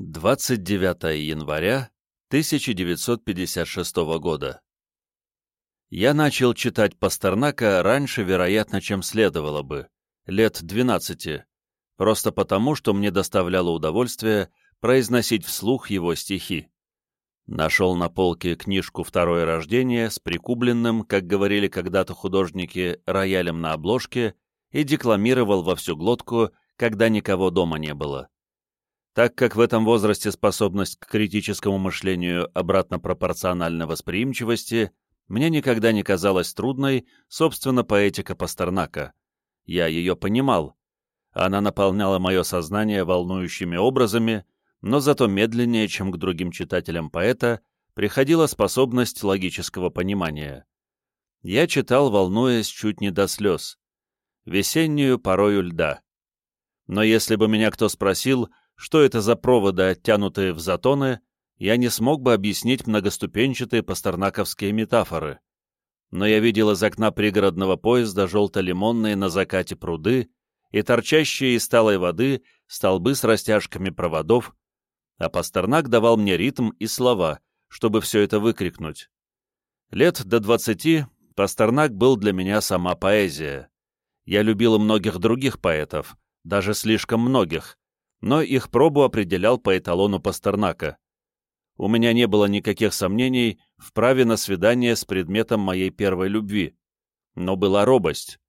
29 января 1956 года. Я начал читать Пастернака раньше, вероятно, чем следовало бы, лет 12, просто потому, что мне доставляло удовольствие произносить вслух его стихи. Нашел на полке книжку «Второе рождение» с прикубленным, как говорили когда-то художники, роялем на обложке и декламировал во всю глотку, когда никого дома не было. Так как в этом возрасте способность к критическому мышлению обратно пропорциональна восприимчивости, мне никогда не казалась трудной, собственно, поэтика Пастернака. Я ее понимал. Она наполняла мое сознание волнующими образами, но зато медленнее, чем к другим читателям поэта, приходила способность логического понимания. Я читал, волнуясь чуть не до слез. Весеннюю порою льда. Но если бы меня кто спросил, что это за проводы, оттянутые в затоны, я не смог бы объяснить многоступенчатые пастернаковские метафоры. Но я видел из окна пригородного поезда желто-лимонные на закате пруды и торчащие из талой воды столбы с растяжками проводов, а Пастернак давал мне ритм и слова, чтобы все это выкрикнуть. Лет до двадцати Пастернак был для меня сама поэзия. Я любил многих других поэтов, даже слишком многих, но их пробу определял по эталону Пастернака. У меня не было никаких сомнений в праве на свидание с предметом моей первой любви, но была робость.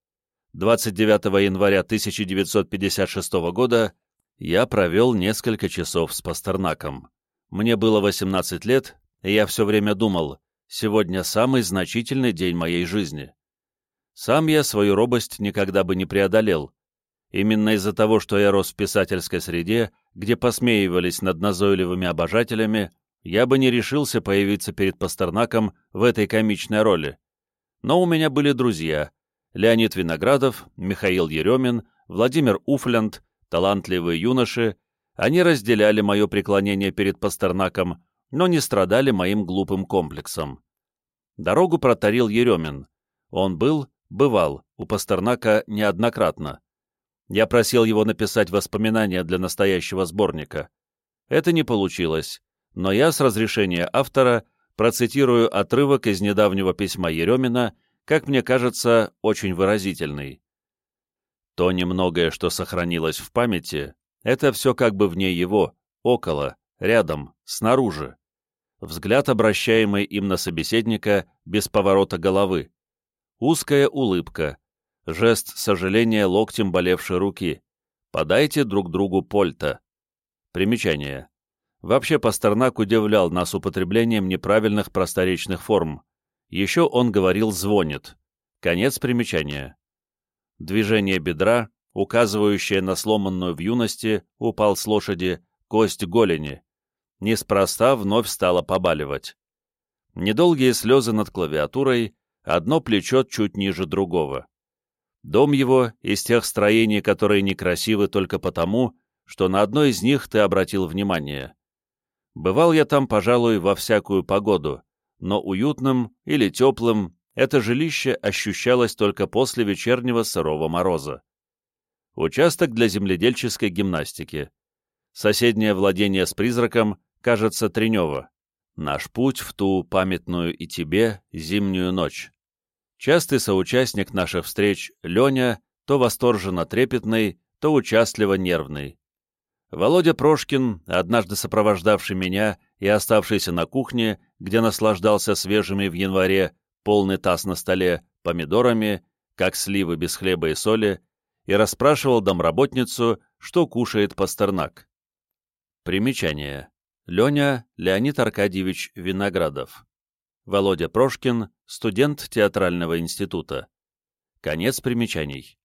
29 января 1956 года я провел несколько часов с Пастернаком. Мне было 18 лет, и я все время думал, сегодня самый значительный день моей жизни. Сам я свою робость никогда бы не преодолел, Именно из-за того, что я рос в писательской среде, где посмеивались над назойливыми обожателями, я бы не решился появиться перед Пастернаком в этой комичной роли. Но у меня были друзья — Леонид Виноградов, Михаил Еремин, Владимир Уфлянд, талантливые юноши. Они разделяли мое преклонение перед Пастернаком, но не страдали моим глупым комплексом. Дорогу протарил Еремин. Он был, бывал, у Пастернака неоднократно. Я просил его написать воспоминания для настоящего сборника. Это не получилось, но я с разрешения автора процитирую отрывок из недавнего письма Еремина, как мне кажется, очень выразительный. То немногое, что сохранилось в памяти, это все как бы вне его, около, рядом, снаружи. Взгляд, обращаемый им на собеседника, без поворота головы. Узкая улыбка, Жест сожаления локтем болевшей руки. Подайте друг другу польта. Примечание. Вообще Пастернак удивлял нас употреблением неправильных просторечных форм. Еще он говорил «звонит». Конец примечания. Движение бедра, указывающее на сломанную в юности, упал с лошади, кость голени. Неспроста вновь стало побаливать. Недолгие слезы над клавиатурой, одно плечо чуть ниже другого. Дом его из тех строений, которые некрасивы только потому, что на одно из них ты обратил внимание. Бывал я там, пожалуй, во всякую погоду, но уютным или теплым это жилище ощущалось только после вечернего сырого мороза. Участок для земледельческой гимнастики. Соседнее владение с призраком, кажется, Тренево. Наш путь в ту памятную и тебе зимнюю ночь. Частый соучастник наших встреч Леня, то восторженно трепетный, то участливо нервный. Володя Прошкин, однажды сопровождавший меня и оставшийся на кухне, где наслаждался свежими в январе, полный таз на столе, помидорами, как сливы без хлеба и соли, и расспрашивал домработницу, что кушает Пастернак. Примечание. Леня Леонид Аркадьевич Виноградов. Володя Прошкин, студент театрального института. Конец примечаний.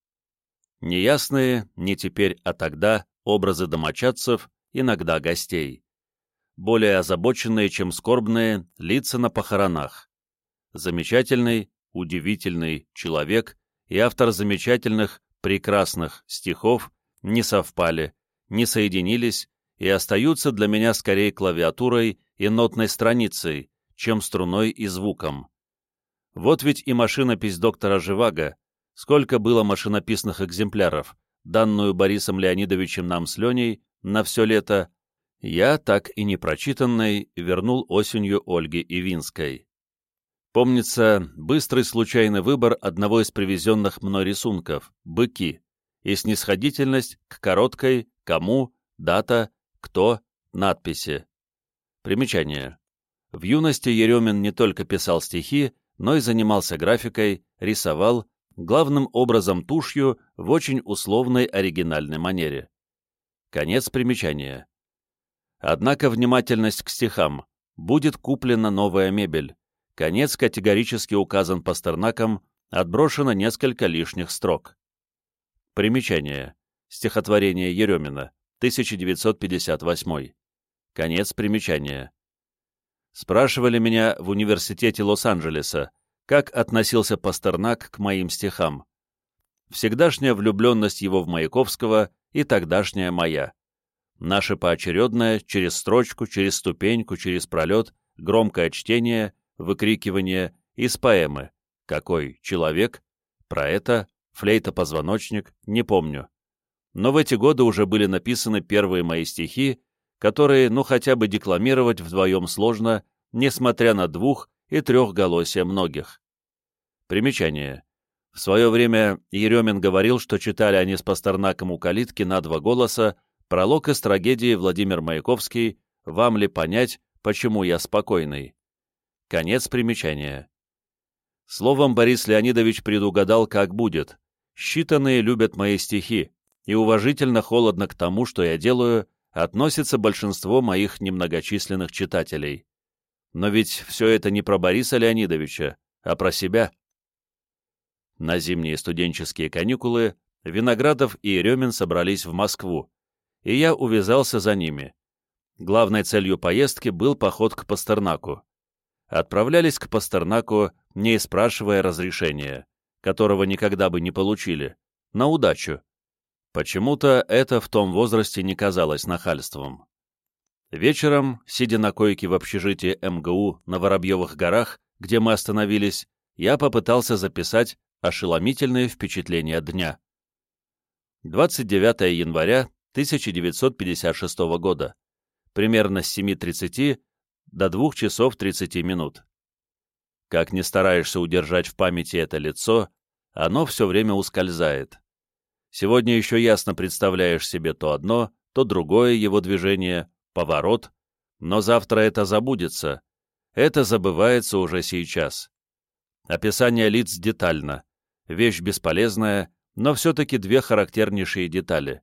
Неясные, не теперь, а тогда, образы домочадцев, иногда гостей. Более озабоченные, чем скорбные, лица на похоронах. Замечательный, удивительный человек и автор замечательных, прекрасных стихов не совпали, не соединились и остаются для меня скорее клавиатурой и нотной страницей, чем струной и звуком. Вот ведь и машинопись доктора Живаго, сколько было машинописных экземпляров, данную Борисом Леонидовичем нам с Леней на все лето, Я, так и не прочитанный, вернул осенью Ольге Ивинской. Помнится, быстрый случайный выбор одного из привезенных мной рисунков — «Быки», и снисходительность к короткой «Кому», «Дата», «Кто», надписи. Примечание. В юности Еремин не только писал стихи, но и занимался графикой, рисовал, главным образом тушью в очень условной оригинальной манере. Конец примечания. Однако внимательность к стихам. Будет куплена новая мебель. Конец категорически указан Пастернаком, отброшено несколько лишних строк. Примечание. Стихотворение Еремина, 1958. Конец примечания. Спрашивали меня в университете Лос-Анджелеса, как относился Пастернак к моим стихам. Всегдашняя влюбленность его в Маяковского и тогдашняя моя. Наше поочередное, через строчку, через ступеньку, через пролет, громкое чтение, выкрикивание из поэмы «Какой человек?» про это флейта-позвоночник, не помню. Но в эти годы уже были написаны первые мои стихи, которые, ну хотя бы декламировать вдвоем сложно, несмотря на двух- и трехголосие многих. Примечание. В свое время Еремин говорил, что читали они с Пастернаком у калитки на два голоса пролог из трагедии Владимир Маяковский «Вам ли понять, почему я спокойный?» Конец примечания. Словом, Борис Леонидович предугадал, как будет. Считанные любят мои стихи, и уважительно холодно к тому, что я делаю, относится большинство моих немногочисленных читателей. Но ведь все это не про Бориса Леонидовича, а про себя. На зимние студенческие каникулы Виноградов и Еремин собрались в Москву, и я увязался за ними. Главной целью поездки был поход к Пастернаку. Отправлялись к Пастернаку, не спрашивая разрешения, которого никогда бы не получили, на удачу. Почему-то это в том возрасте не казалось нахальством. Вечером, сидя на койке в общежитии МГУ на Воробьевых горах, где мы остановились, я попытался записать ошеломительные впечатления дня. 29 января 1956 года. Примерно с 7.30 до 2 часов 30 минут. Как ни стараешься удержать в памяти это лицо, оно все время ускользает. Сегодня еще ясно представляешь себе то одно, то другое его движение, поворот, но завтра это забудется. Это забывается уже сейчас. Описание лиц детально. Вещь бесполезная, но все-таки две характернейшие детали.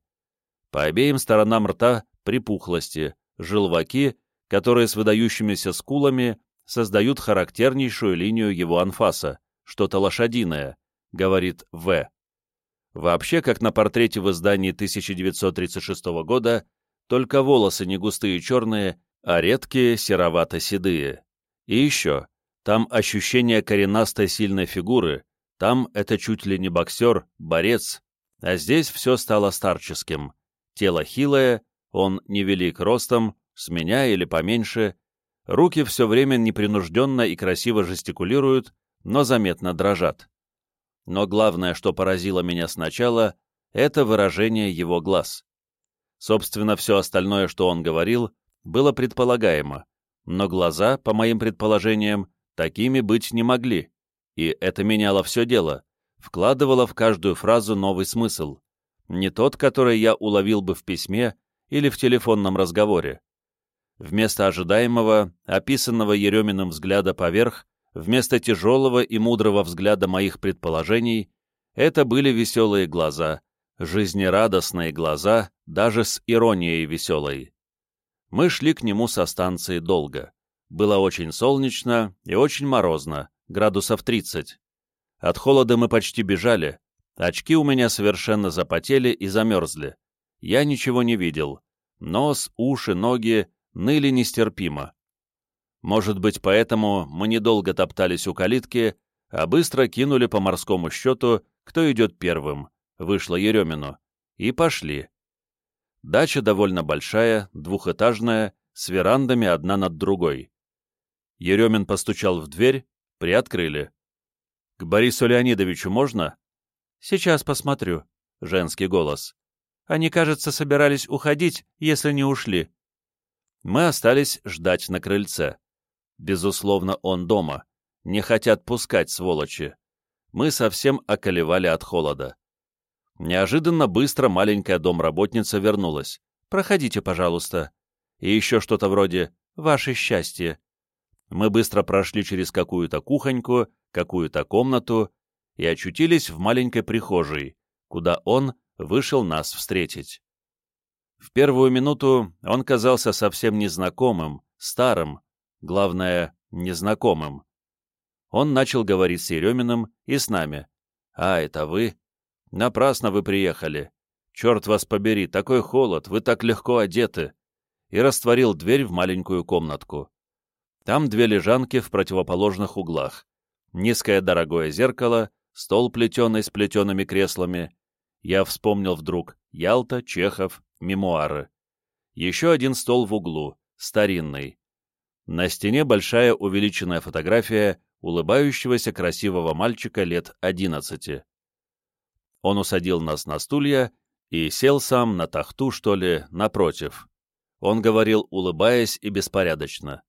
По обеим сторонам рта припухлости, желваки, которые с выдающимися скулами создают характернейшую линию его анфаса, что-то лошадиное, говорит В. Вообще, как на портрете в издании 1936 года, только волосы не густые черные, а редкие серовато-седые. И еще, там ощущение коренастой сильной фигуры, там это чуть ли не боксер, борец, а здесь все стало старческим. Тело хилое, он невелик ростом, с меня или поменьше, руки все время непринужденно и красиво жестикулируют, но заметно дрожат. Но главное, что поразило меня сначала, это выражение его глаз. Собственно, все остальное, что он говорил, было предполагаемо, но глаза, по моим предположениям, такими быть не могли, и это меняло все дело, вкладывало в каждую фразу новый смысл, не тот, который я уловил бы в письме или в телефонном разговоре. Вместо ожидаемого, описанного Ереминым взгляда поверх, вместо тяжелого и мудрого взгляда моих предположений, это были веселые глаза, жизнерадостные глаза, даже с иронией веселой. Мы шли к нему со станции долго. Было очень солнечно и очень морозно, градусов 30. От холода мы почти бежали, очки у меня совершенно запотели и замерзли. Я ничего не видел. Нос, уши, ноги ныли нестерпимо. Может быть, поэтому мы недолго топтались у калитки, а быстро кинули по морскому счету, кто идет первым, вышло Еремину, и пошли. Дача довольно большая, двухэтажная, с верандами одна над другой. Еремин постучал в дверь, приоткрыли. «К Борису Леонидовичу можно?» «Сейчас посмотрю», — женский голос. «Они, кажется, собирались уходить, если не ушли». Мы остались ждать на крыльце. Безусловно, он дома. Не хотят пускать, сволочи. Мы совсем околевали от холода. Неожиданно быстро маленькая домработница вернулась. «Проходите, пожалуйста». И еще что-то вроде «Ваше счастье». Мы быстро прошли через какую-то кухоньку, какую-то комнату и очутились в маленькой прихожей, куда он вышел нас встретить. В первую минуту он казался совсем незнакомым, старым, главное, незнакомым. Он начал говорить с Ереминым и с нами. «А, это вы? Напрасно вы приехали. Черт вас побери, такой холод, вы так легко одеты!» И растворил дверь в маленькую комнатку. Там две лежанки в противоположных углах. Низкое дорогое зеркало, стол плетеный с плетеными креслами. Я вспомнил вдруг Ялта, Чехов, мемуары. Еще один стол в углу, старинный. На стене большая увеличенная фотография улыбающегося красивого мальчика лет одиннадцати. Он усадил нас на стулья и сел сам на тахту, что ли, напротив. Он говорил, улыбаясь и беспорядочно.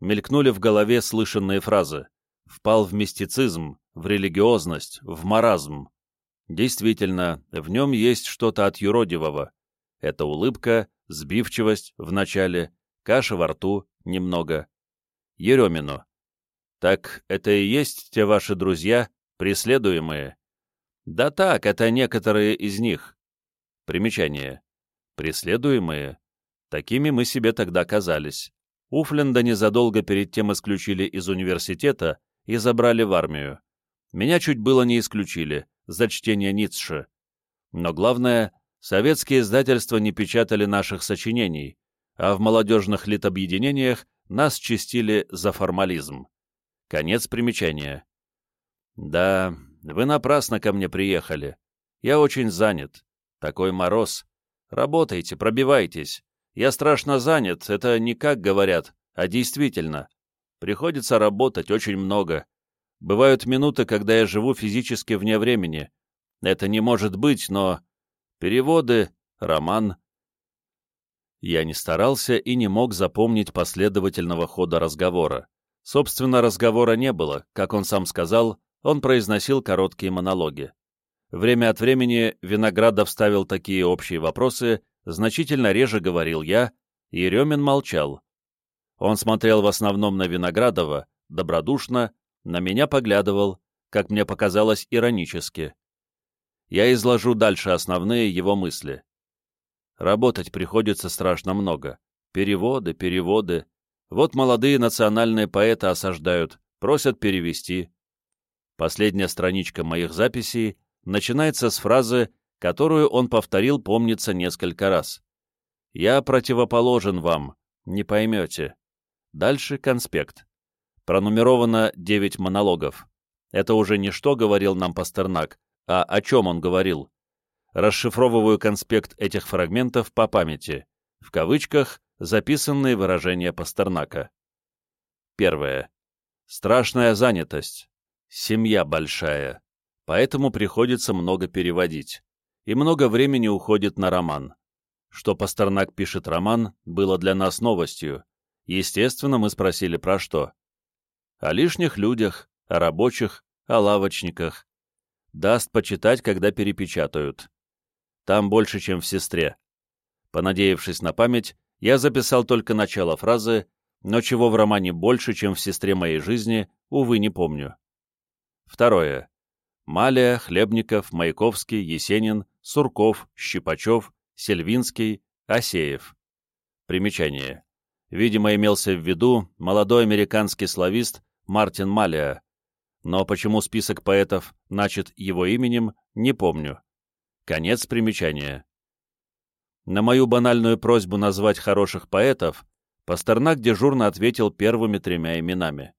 Мелькнули в голове слышанные фразы. Впал в мистицизм, в религиозность, в маразм. Действительно, в нем есть что-то от юродивого. Это улыбка, сбивчивость в начале, каша во рту немного. Еремину. Так это и есть те ваши друзья, преследуемые? Да так, это некоторые из них. Примечание. Преследуемые? Такими мы себе тогда казались. Уфленда незадолго перед тем исключили из университета и забрали в армию. Меня чуть было не исключили за чтение Ницше. Но главное, советские издательства не печатали наших сочинений, а в молодежных литобъединениях нас чистили за формализм. Конец примечания. Да, вы напрасно ко мне приехали. Я очень занят. Такой мороз. Работайте, пробивайтесь. Я страшно занят, это не как говорят, а действительно. Приходится работать очень много. Бывают минуты, когда я живу физически вне времени. Это не может быть, но... Переводы, роман... Я не старался и не мог запомнить последовательного хода разговора. Собственно, разговора не было, как он сам сказал, он произносил короткие монологи. Время от времени Виноградов ставил такие общие вопросы, значительно реже говорил я, и Еремин молчал. Он смотрел в основном на Виноградова, добродушно, на меня поглядывал, как мне показалось, иронически. Я изложу дальше основные его мысли. Работать приходится страшно много. Переводы, переводы, вот молодые национальные поэты осаждают, просят перевести. Последняя страничка моих записей начинается с фразы, которую он повторил, помнится, несколько раз. «Я противоположен вам, не поймете». Дальше конспект. Пронумеровано девять монологов. Это уже не что говорил нам Пастернак, а о чем он говорил. Расшифровываю конспект этих фрагментов по памяти. В кавычках записанные выражения Пастернака. Первое. Страшная занятость. Семья большая. Поэтому приходится много переводить. И много времени уходит на роман. Что Пастернак пишет роман, было для нас новостью. Естественно, мы спросили про что. О лишних людях, о рабочих, о лавочниках. Даст почитать, когда перепечатают. Там больше, чем в «Сестре». Понадеявшись на память, я записал только начало фразы, но чего в романе больше, чем в «Сестре моей жизни», увы, не помню. Второе. Малия, Хлебников, Маяковский, Есенин, Сурков, Щипачев, Сельвинский, Асеев. Примечание. Видимо, имелся в виду молодой американский славист Мартин Малия, но почему список поэтов начат его именем, не помню. Конец примечания. На мою банальную просьбу назвать хороших поэтов Пастернак дежурно ответил первыми тремя именами.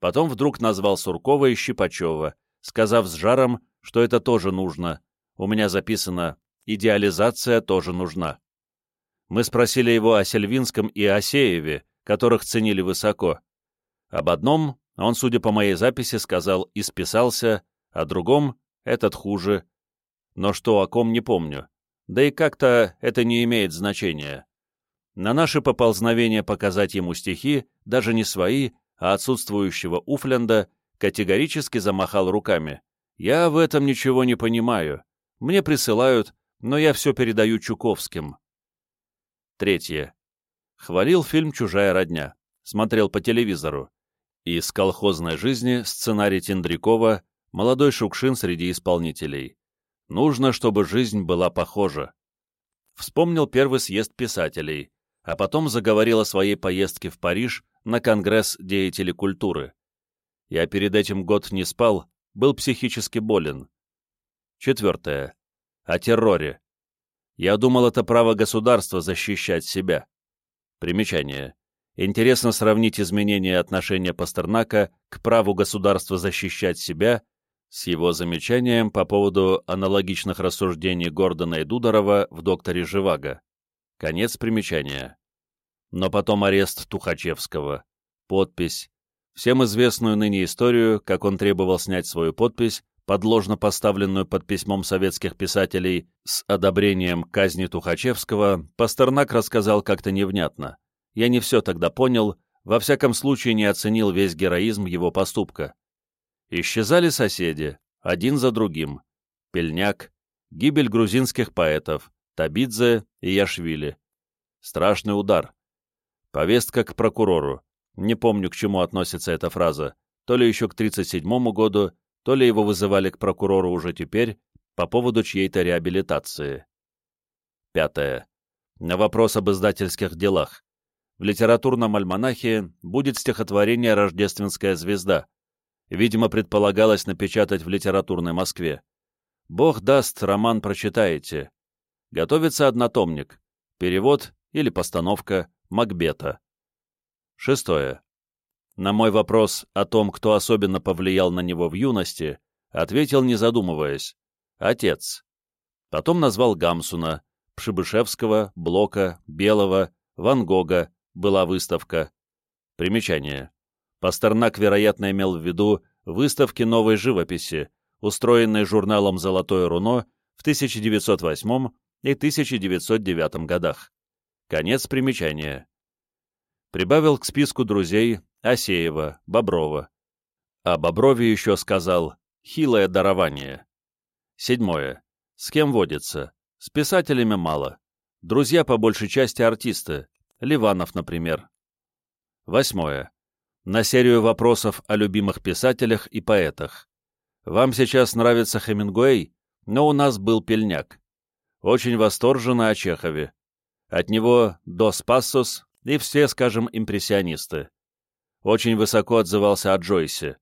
Потом вдруг назвал Суркова и Щипачева, сказав с жаром, что это тоже нужно. У меня записано «идеализация тоже нужна». Мы спросили его о Сельвинском и Осееве, которых ценили высоко. Об одном он, судя по моей записи, сказал «исписался», о другом «этот хуже». Но что о ком не помню. Да и как-то это не имеет значения. На наше поползновение показать ему стихи, даже не свои, а отсутствующего Уфленда, категорически замахал руками. «Я в этом ничего не понимаю. Мне присылают, но я все передаю Чуковским». Третье. Хвалил фильм «Чужая родня». Смотрел по телевизору. Из колхозной жизни сценарий Тендрякова «Молодой Шукшин среди исполнителей». Нужно, чтобы жизнь была похожа. Вспомнил первый съезд писателей, а потом заговорил о своей поездке в Париж на Конгресс деятелей культуры. Я перед этим год не спал, был психически болен. Четвертое. О терроре. Я думал, это право государства защищать себя. Примечание. Интересно сравнить изменение отношения Пастернака к праву государства защищать себя с его замечанием по поводу аналогичных рассуждений Гордона и Дударова в «Докторе Живаго». Конец примечания. Но потом арест Тухачевского, подпись, всем известную ныне историю, как он требовал снять свою подпись, подложно поставленную под письмом советских писателей с одобрением казни Тухачевского, Пастернак рассказал как-то невнятно. Я не все тогда понял, во всяком случае не оценил весь героизм его поступка. Исчезали соседи, один за другим. Пельняк, гибель грузинских поэтов, Табидзе и Яшвили. Страшный удар. Повестка к прокурору. Не помню, к чему относится эта фраза. То ли еще к 1937 году, то ли его вызывали к прокурору уже теперь по поводу чьей-то реабилитации. Пятое. На вопрос об издательских делах. В литературном альманахе будет стихотворение «Рождественская звезда», видимо, предполагалось напечатать в литературной Москве. Бог даст, роман прочитаете. Готовится однотомник, перевод или постановка Макбета. Шестое. На мой вопрос о том, кто особенно повлиял на него в юности, ответил, не задумываясь, отец. Потом назвал Гамсуна, Пшибышевского, Блока, Белого, Ван Гога, была выставка. Примечание. Пастернак, вероятно, имел в виду выставки новой живописи, устроенные журналом «Золотое руно» в 1908 и 1909 годах. Конец примечания. Прибавил к списку друзей Асеева, Боброва. О Боброве еще сказал «хилое дарование». Седьмое. С кем водится? С писателями мало. Друзья по большей части артисты. Ливанов, например. Восьмое на серию вопросов о любимых писателях и поэтах. Вам сейчас нравится Хемингуэй, но у нас был Пельняк. Очень восторженно о Чехове. От него Дос Пассос и все, скажем, импрессионисты. Очень высоко отзывался о Джойсе.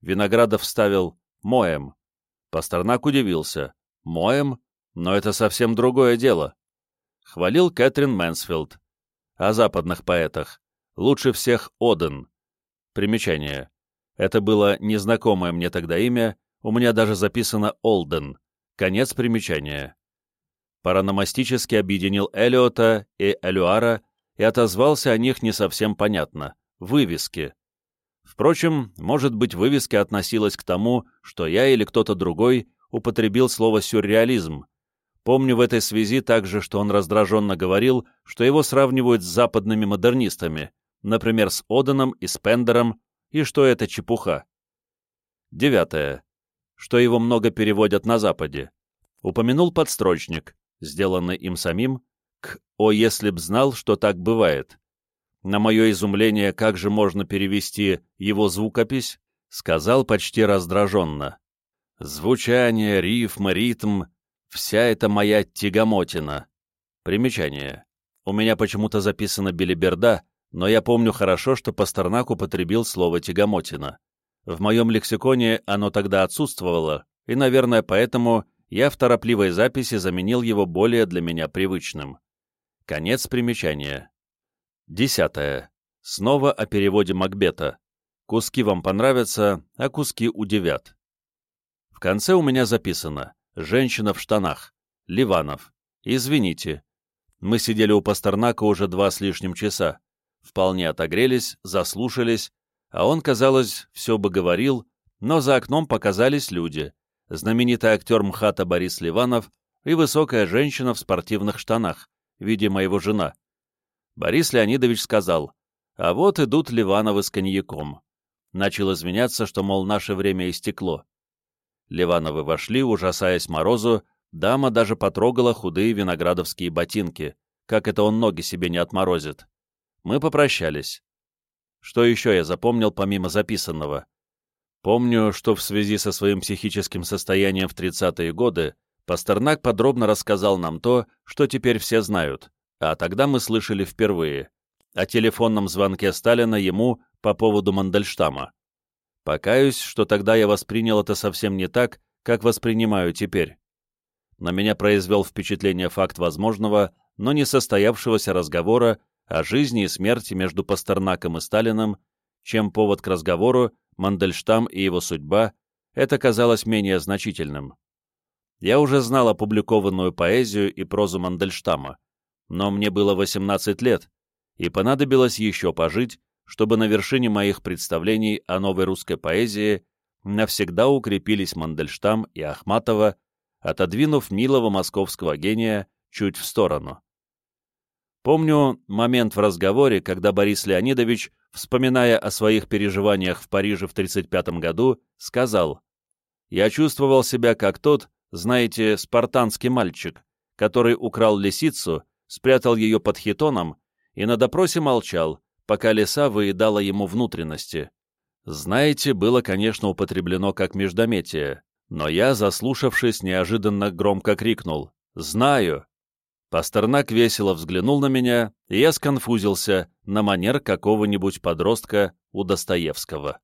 Виноградов вставил «Моем». Пастернак удивился. «Моем? Но это совсем другое дело». Хвалил Кэтрин Мэнсфилд. О западных поэтах. Лучше всех Оден. Примечание. Это было незнакомое мне тогда имя, у меня даже записано Олден. Конец примечания. Параномастически объединил Элиота и Элюара и отозвался о них не совсем понятно. Вывески. Впрочем, может быть, вывеска относилась к тому, что я или кто-то другой употребил слово «сюрреализм». Помню в этой связи также, что он раздраженно говорил, что его сравнивают с западными модернистами, например, с Оденом и Спендером, и что это чепуха. Девятое. Что его много переводят на Западе. Упомянул подстрочник, сделанный им самим, к «О, если б знал, что так бывает». На мое изумление, как же можно перевести его звукопись, сказал почти раздраженно. Звучание, рифм, ритм — вся эта моя тягомотина. Примечание. У меня почему-то записано «белиберда», но я помню хорошо, что Пастернак употребил слово «тягомотина». В моем лексиконе оно тогда отсутствовало, и, наверное, поэтому я в торопливой записи заменил его более для меня привычным. Конец примечания. Десятое. Снова о переводе Макбета. Куски вам понравятся, а куски удивят. В конце у меня записано «Женщина в штанах», Ливанов. Извините. Мы сидели у Пастернака уже два с лишним часа вполне отогрелись, заслушались, а он, казалось, все бы говорил, но за окном показались люди, знаменитый актер МХАТа Борис Ливанов и высокая женщина в спортивных штанах, видимо, его жена. Борис Леонидович сказал, а вот идут Ливановы с коньяком. Начал извиняться, что, мол, наше время истекло. Ливановы вошли, ужасаясь морозу, дама даже потрогала худые виноградовские ботинки, как это он ноги себе не отморозит. Мы попрощались. Что еще я запомнил помимо записанного? Помню, что в связи со своим психическим состоянием в 30-е годы Пастернак подробно рассказал нам то, что теперь все знают, а тогда мы слышали впервые, о телефонном звонке Сталина ему по поводу Мандельштама. Покаюсь, что тогда я воспринял это совсем не так, как воспринимаю теперь. На меня произвел впечатление факт возможного, но не состоявшегося разговора о жизни и смерти между Пастернаком и Сталиным, чем повод к разговору Мандельштам и его судьба, это казалось менее значительным. Я уже знал опубликованную поэзию и прозу Мандельштама, но мне было 18 лет, и понадобилось еще пожить, чтобы на вершине моих представлений о новой русской поэзии навсегда укрепились Мандельштам и Ахматова, отодвинув милого московского гения чуть в сторону. Помню момент в разговоре, когда Борис Леонидович, вспоминая о своих переживаниях в Париже в 1935 году, сказал, «Я чувствовал себя как тот, знаете, спартанский мальчик, который украл лисицу, спрятал ее под хитоном и на допросе молчал, пока лиса выедала ему внутренности. Знаете, было, конечно, употреблено как междометие, но я, заслушавшись, неожиданно громко крикнул «Знаю!». Пастернак весело взглянул на меня, и я сконфузился на манер какого-нибудь подростка у Достоевского.